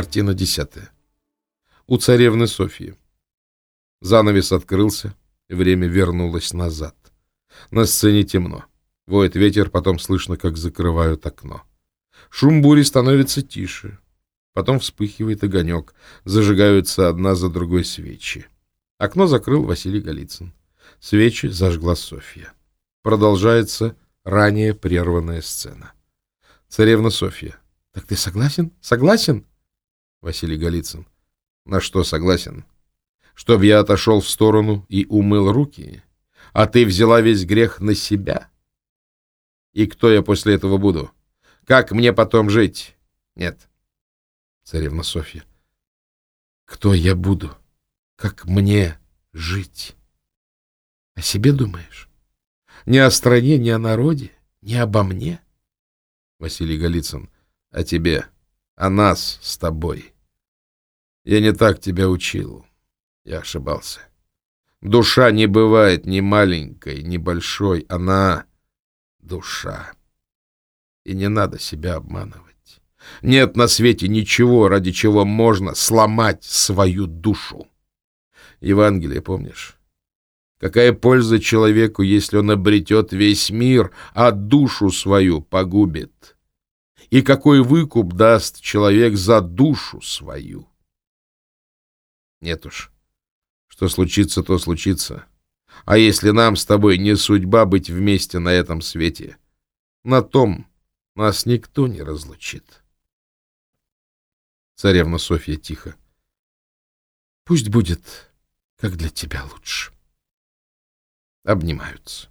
Картина десятая. У царевны Софьи. Занавес открылся, время вернулось назад. На сцене темно. Воет ветер, потом слышно, как закрывают окно. Шум бури становится тише. Потом вспыхивает огонек. Зажигаются одна за другой свечи. Окно закрыл Василий Голицын. Свечи зажгла Софья. Продолжается ранее прерванная сцена. Царевна Софья. — Так ты согласен? Согласен? Василий Голицын. — На что согласен? Чтоб я отошел в сторону и умыл руки, а ты взяла весь грех на себя? И кто я после этого буду? Как мне потом жить? Нет. Царевна Софья. Кто я буду? Как мне жить? О себе думаешь? Не о стране, не о народе, не обо мне? Василий Голицын. О тебе, о нас с тобой. Я не так тебя учил. Я ошибался. Душа не бывает ни маленькой, ни большой. Она душа. И не надо себя обманывать. Нет на свете ничего, ради чего можно сломать свою душу. Евангелие помнишь? Какая польза человеку, если он обретет весь мир, а душу свою погубит? И какой выкуп даст человек за душу свою? Нет уж. Что случится, то случится. А если нам с тобой не судьба быть вместе на этом свете, на том нас никто не разлучит. Царевна Софья тихо. Пусть будет, как для тебя лучше. Обнимаются.